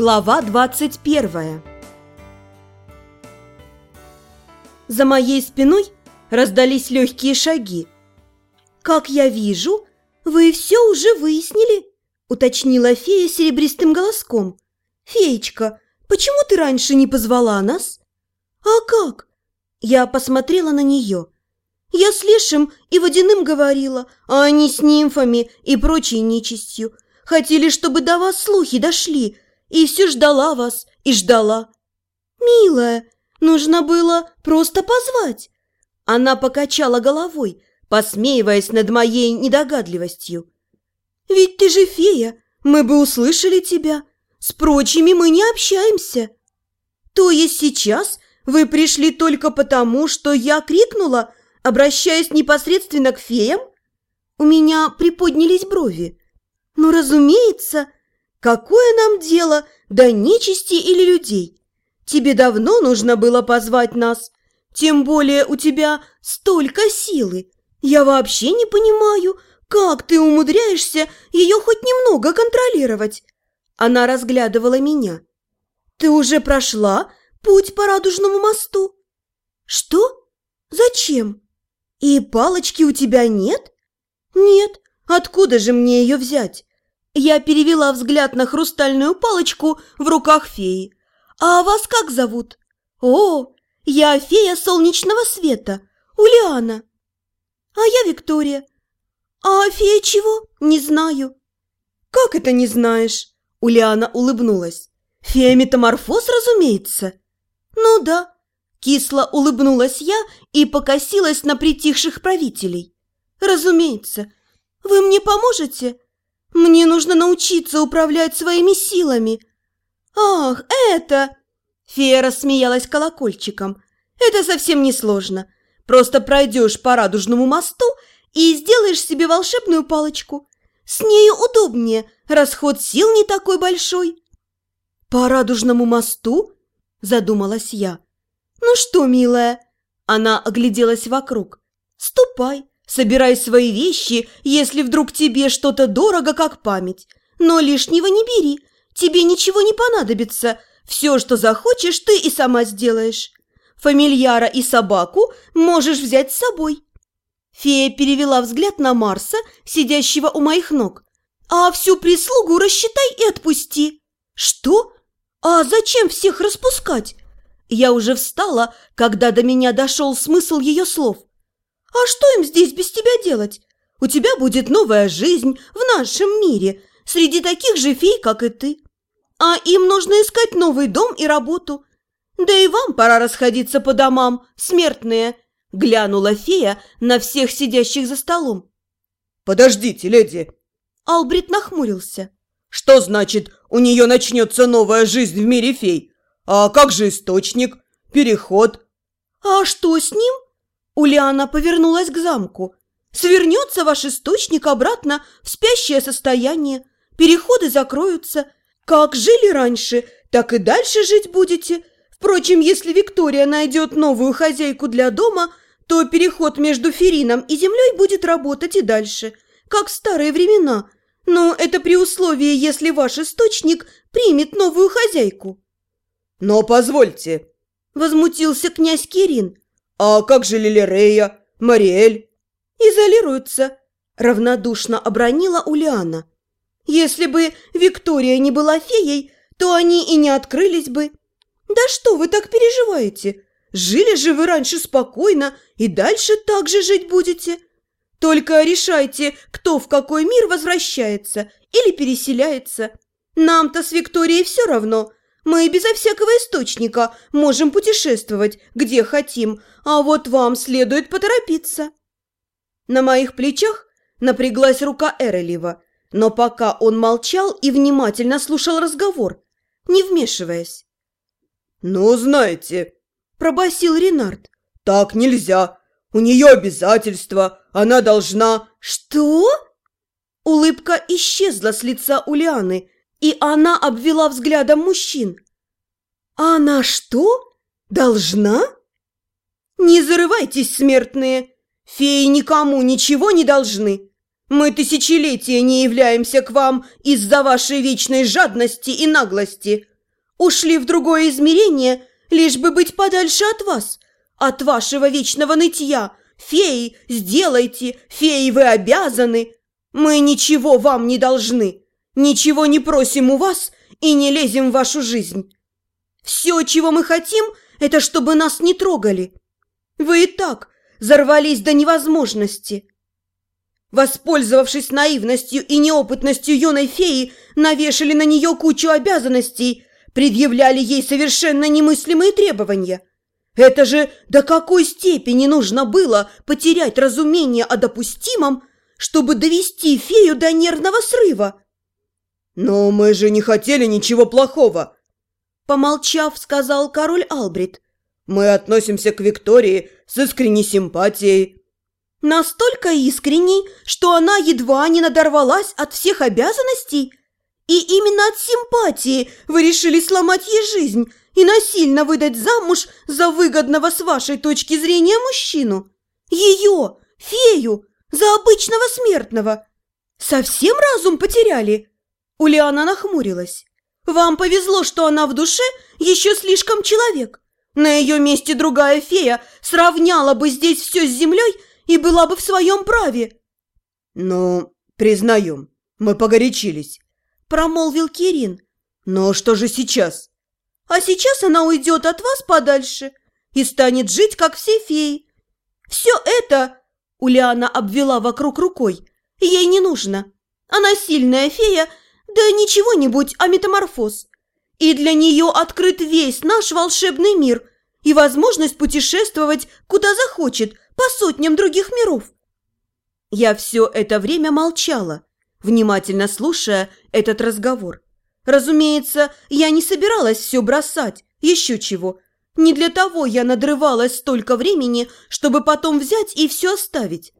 Глава 21 За моей спиной раздались легкие шаги. «Как я вижу, вы все уже выяснили», – уточнила фея серебристым голоском. «Феечка, почему ты раньше не позвала нас?» «А как?» Я посмотрела на нее. «Я с Лешим и Водяным говорила, а они с нимфами и прочей нечистью. Хотели, чтобы до вас слухи дошли, и все ждала вас и ждала. Милая, нужно было просто позвать. Она покачала головой, посмеиваясь над моей недогадливостью. Ведь ты же фея, мы бы услышали тебя. С прочими мы не общаемся. То есть сейчас вы пришли только потому, что я крикнула, обращаясь непосредственно к феям? У меня приподнялись брови. Ну, разумеется, Какое нам дело до нечисти или людей? Тебе давно нужно было позвать нас. Тем более у тебя столько силы. Я вообще не понимаю, как ты умудряешься ее хоть немного контролировать. Она разглядывала меня. Ты уже прошла путь по Радужному мосту? Что? Зачем? И палочки у тебя нет? Нет. Откуда же мне ее взять? Я перевела взгляд на хрустальную палочку в руках феи. «А вас как зовут?» «О, я фея солнечного света, Улиана». «А я Виктория». «А фея чего? Не знаю». «Как это не знаешь?» Улиана улыбнулась. «Фея-метаморфоз, разумеется». «Ну да». Кисло улыбнулась я и покосилась на притихших правителей. «Разумеется. Вы мне поможете?» Мне нужно научиться управлять своими силами. Ах, это... Фея рассмеялась колокольчиком. Это совсем не сложно. Просто пройдешь по радужному мосту и сделаешь себе волшебную палочку. С нею удобнее, расход сил не такой большой. По радужному мосту? Задумалась я. Ну что, милая? Она огляделась вокруг. Ступай, Собирай свои вещи, если вдруг тебе что-то дорого, как память. Но лишнего не бери, тебе ничего не понадобится. Все, что захочешь, ты и сама сделаешь. Фамильяра и собаку можешь взять с собой». Фея перевела взгляд на Марса, сидящего у моих ног. «А всю прислугу рассчитай и отпусти». «Что? А зачем всех распускать?» Я уже встала, когда до меня дошел смысл ее слов. А что им здесь без тебя делать? У тебя будет новая жизнь в нашем мире, среди таких же фей, как и ты. А им нужно искать новый дом и работу. Да и вам пора расходиться по домам, смертные, глянула фея на всех сидящих за столом. Подождите, леди. Албрит нахмурился. Что значит, у нее начнется новая жизнь в мире фей? А как же источник, переход? А что с ним? Улиана повернулась к замку. «Свернется ваш источник обратно в спящее состояние. Переходы закроются. Как жили раньше, так и дальше жить будете. Впрочем, если Виктория найдет новую хозяйку для дома, то переход между Ферином и землей будет работать и дальше, как в старые времена. Но это при условии, если ваш источник примет новую хозяйку». «Но позвольте», – возмутился князь Кирин. «А как же Лилирея, Мариэль?» «Изолируются», – равнодушно обронила Улиана. «Если бы Виктория не была феей, то они и не открылись бы». «Да что вы так переживаете? Жили же вы раньше спокойно и дальше так же жить будете. Только решайте, кто в какой мир возвращается или переселяется. Нам-то с Викторией все равно». Мы безо всякого источника можем путешествовать, где хотим, а вот вам следует поторопиться». На моих плечах напряглась рука Эрелева, но пока он молчал и внимательно слушал разговор, не вмешиваясь. «Ну, знаете», – пробасил Ренард. «Так нельзя. У нее обязательства. Она должна...» «Что?» Улыбка исчезла с лица Улианы, и она обвела взглядом мужчин. «Она что? Должна?» «Не зарывайтесь, смертные! Феи никому ничего не должны. Мы тысячелетия не являемся к вам из-за вашей вечной жадности и наглости. ушли в другое измерение, лишь бы быть подальше от вас, от вашего вечного нытья. Феи, сделайте, феи, вы обязаны. Мы ничего вам не должны, ничего не просим у вас и не лезем в вашу жизнь. Все, чего мы хотим, это чтобы нас не трогали. Вы и так взорвались до невозможности. Воспользовавшись наивностью и неопытностью юной феи, навешали на нее кучу обязанностей, предъявляли ей совершенно немыслимые требования. Это же до какой степени нужно было потерять разумение о допустимом, чтобы довести фею до нервного срыва? «Но мы же не хотели ничего плохого», – помолчав, сказал король Албрит. «Мы относимся к Виктории с искренней симпатией». Настолько искренней, что она едва не надорвалась от всех обязанностей? И именно от симпатии вы решили сломать ей жизнь и насильно выдать замуж за выгодного с вашей точки зрения мужчину? Ее, фею, за обычного смертного. Совсем разум потеряли?» Улиана нахмурилась. «Вам повезло, что она в душе еще слишком человек. На ее месте другая фея сравняла бы здесь все с землей и была бы в своем праве». «Ну, признаем, мы погорячились», – промолвил Кирин. «Но что же сейчас?» «А сейчас она уйдет от вас подальше и станет жить, как все феи. Все это...» – Улиана обвела вокруг рукой. «Ей не нужно. Она сильная фея да ничего-нибудь, а метаморфоз. И для нее открыт весь наш волшебный мир и возможность путешествовать куда захочет по сотням других миров. Я все это время молчала, внимательно слушая этот разговор. Разумеется, я не собиралась все бросать, еще чего. Не для того я надрывалась столько времени, чтобы потом взять и все оставить.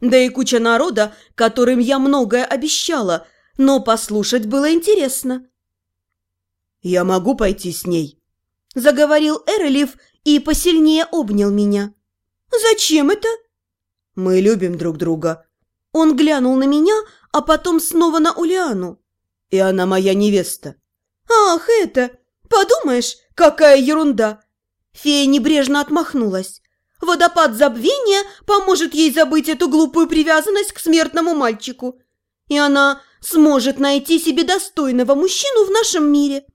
Да и куча народа, которым я многое обещала – но послушать было интересно. «Я могу пойти с ней?» – заговорил Эрелев и посильнее обнял меня. «Зачем это?» «Мы любим друг друга». Он глянул на меня, а потом снова на Улиану. «И она моя невеста». «Ах, это! Подумаешь, какая ерунда!» Фея небрежно отмахнулась. «Водопад забвения поможет ей забыть эту глупую привязанность к смертному мальчику. И она сможет найти себе достойного мужчину в нашем мире.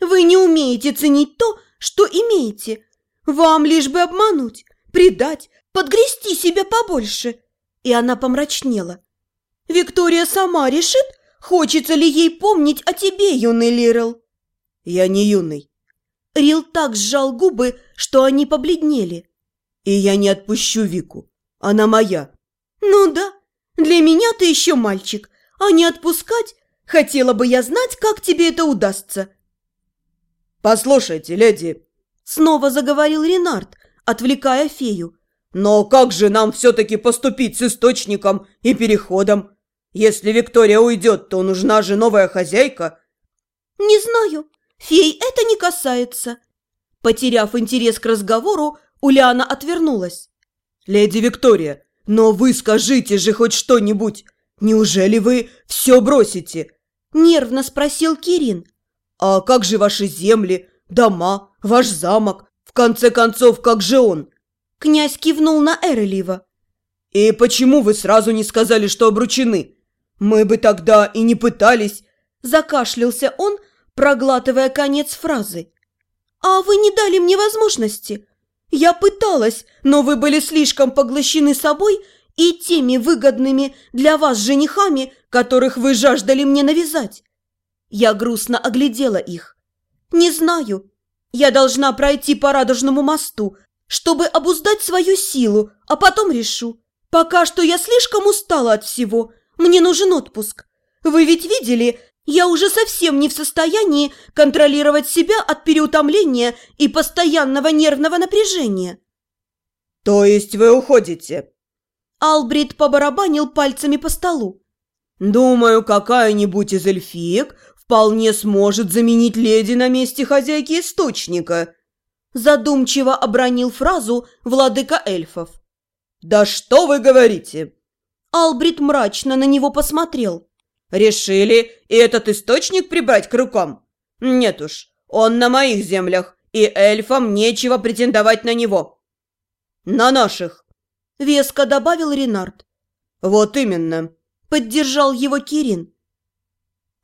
Вы не умеете ценить то, что имеете. Вам лишь бы обмануть, предать, подгрести себя побольше. И она помрачнела. Виктория сама решит, хочется ли ей помнить о тебе, юный Лирел. Я не юный. Рил так сжал губы, что они побледнели. И я не отпущу Вику. Она моя. Ну да, для меня ты еще мальчик, а не отпускать, хотела бы я знать, как тебе это удастся». «Послушайте, леди», — снова заговорил Ренард, отвлекая фею. «Но как же нам все-таки поступить с источником и переходом? Если Виктория уйдет, то нужна же новая хозяйка». «Не знаю. Фей это не касается». Потеряв интерес к разговору, Уляна отвернулась. «Леди Виктория, но вы скажите же хоть что-нибудь. «Неужели вы все бросите?» – нервно спросил Кирин. «А как же ваши земли, дома, ваш замок? В конце концов, как же он?» Князь кивнул на Эрелива. «И почему вы сразу не сказали, что обручены? Мы бы тогда и не пытались!» Закашлялся он, проглатывая конец фразы. «А вы не дали мне возможности. Я пыталась, но вы были слишком поглощены собой и теми выгодными для вас женихами, которых вы жаждали мне навязать. Я грустно оглядела их. Не знаю. Я должна пройти по Радужному мосту, чтобы обуздать свою силу, а потом решу. Пока что я слишком устала от всего. Мне нужен отпуск. Вы ведь видели, я уже совсем не в состоянии контролировать себя от переутомления и постоянного нервного напряжения. «То есть вы уходите?» Албрит побарабанил пальцами по столу. «Думаю, какая-нибудь из эльфиек вполне сможет заменить леди на месте хозяйки источника», задумчиво обронил фразу владыка эльфов. «Да что вы говорите?» Албрит мрачно на него посмотрел. «Решили и этот источник прибрать к рукам? Нет уж, Он на моих землях, и эльфам нечего претендовать на него. На наших, веско добавил Ренард. Вот именно, поддержал его Кирин.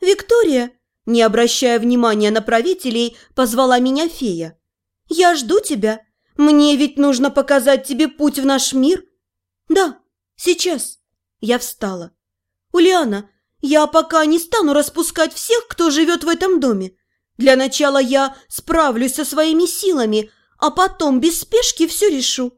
Виктория, не обращая внимания на правителей, позвала меня фея. «Я жду тебя. Мне ведь нужно показать тебе путь в наш мир». «Да, сейчас». Я встала. «Ульяна, я пока не стану распускать всех, кто живет в этом доме. Для начала я справлюсь со своими силами, а потом без спешки все решу.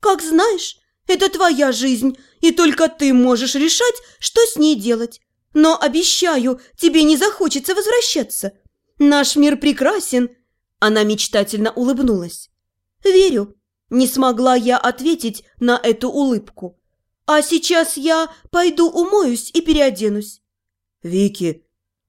Как знаешь, это твоя жизнь, и только ты можешь решать, что с ней делать. Но обещаю, тебе не захочется возвращаться. Наш мир прекрасен. Она мечтательно улыбнулась. Верю. Не смогла я ответить на эту улыбку. А сейчас я пойду умоюсь и переоденусь. Вики.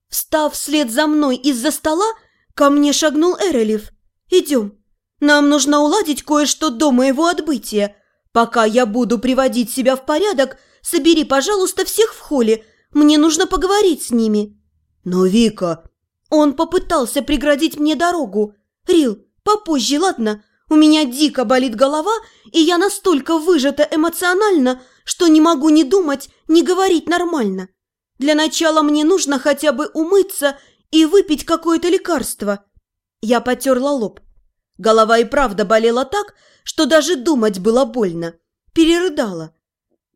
Встав вслед за мной из-за стола, ко мне шагнул Эрелев. Идем. Нам нужно уладить кое-что до моего отбытия. Пока я буду приводить себя в порядок, собери, пожалуйста, всех в холле, мне нужно поговорить с ними». «Но Вика...» Он попытался преградить мне дорогу. «Рил, попозже, ладно? У меня дико болит голова, и я настолько выжата эмоционально, что не могу ни думать, ни говорить нормально. Для начала мне нужно хотя бы умыться и выпить какое-то лекарство». Я потерла лоб. Голова и правда болела так, что даже думать было больно. Перерыдала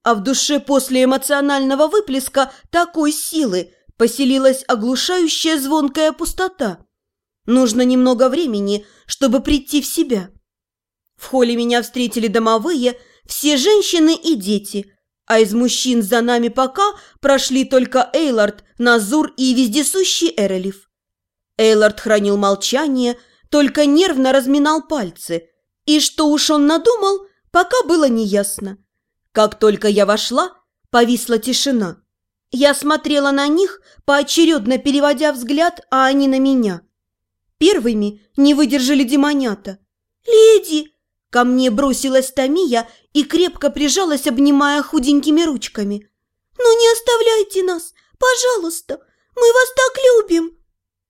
а в душе после эмоционального выплеска такой силы поселилась оглушающая звонкая пустота. Нужно немного времени, чтобы прийти в себя. В холле меня встретили домовые, все женщины и дети, а из мужчин за нами пока прошли только Эйлард, Назур и вездесущий Эрелев. Эйлард хранил молчание, только нервно разминал пальцы, и что уж он надумал, пока было неясно. Как только я вошла, повисла тишина. Я смотрела на них, поочередно переводя взгляд, а они на меня. Первыми не выдержали демонята. «Леди!» Ко мне бросилась Тамия и крепко прижалась, обнимая худенькими ручками. «Ну не оставляйте нас, пожалуйста, мы вас так любим!»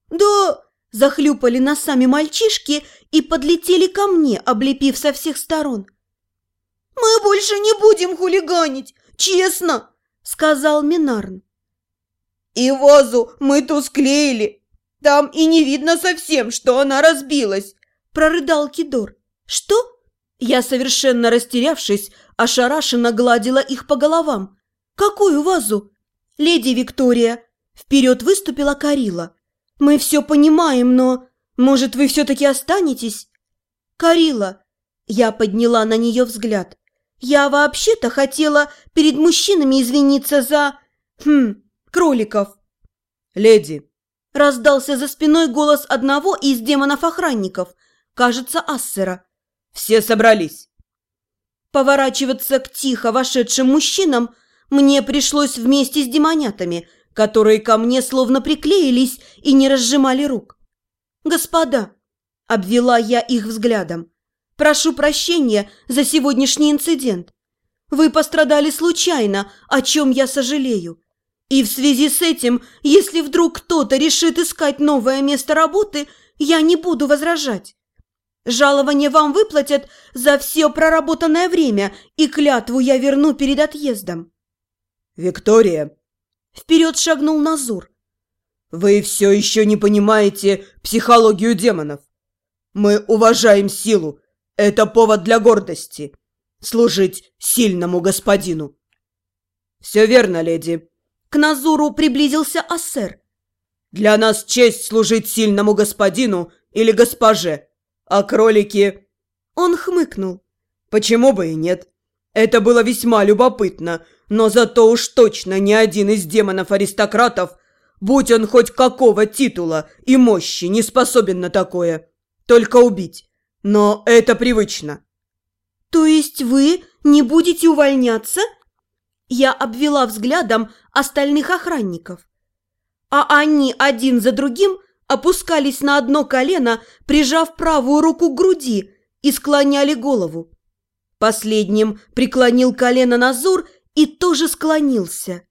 «Да!» – захлюпали носами мальчишки и подлетели ко мне, облепив со всех сторон. «Мы больше не будем хулиганить, честно!» – сказал Минарн. «И вазу мы ту склеили. Там и не видно совсем, что она разбилась!» – прорыдал Кидор. «Что?» Я, совершенно растерявшись, ошарашенно гладила их по головам. «Какую вазу?» «Леди Виктория!» Вперед выступила Карила. «Мы все понимаем, но... Может, вы все-таки останетесь?» «Карила!» Я подняла на нее взгляд. Я вообще-то хотела перед мужчинами извиниться за... Хм, кроликов. Леди. Раздался за спиной голос одного из демонов-охранников, кажется, Ассера. Все собрались. Поворачиваться к тихо вошедшим мужчинам мне пришлось вместе с демонятами, которые ко мне словно приклеились и не разжимали рук. «Господа!» – обвела я их взглядом. Прошу прощения за сегодняшний инцидент. Вы пострадали случайно, о чем я сожалею. И в связи с этим, если вдруг кто-то решит искать новое место работы, я не буду возражать. Жалование вам выплатят за все проработанное время, и клятву я верну перед отъездом. Виктория. Вперед шагнул Назур. Вы все еще не понимаете психологию демонов. Мы уважаем силу, это повод для гордости. Служить сильному господину. Все верно, леди. К Назуру приблизился Ассер. Для нас честь служить сильному господину или госпоже. А кролики... Он хмыкнул. Почему бы и нет? Это было весьма любопытно, но зато уж точно ни один из демонов-аристократов, будь он хоть какого титула и мощи, не способен на такое. Только убить. Но это привычно. То есть вы не будете увольняться? Я обвела взглядом остальных охранников. А они один за другим опускались на одно колено, прижав правую руку к груди и склоняли голову. Последним преклонил колено Назур и тоже склонился.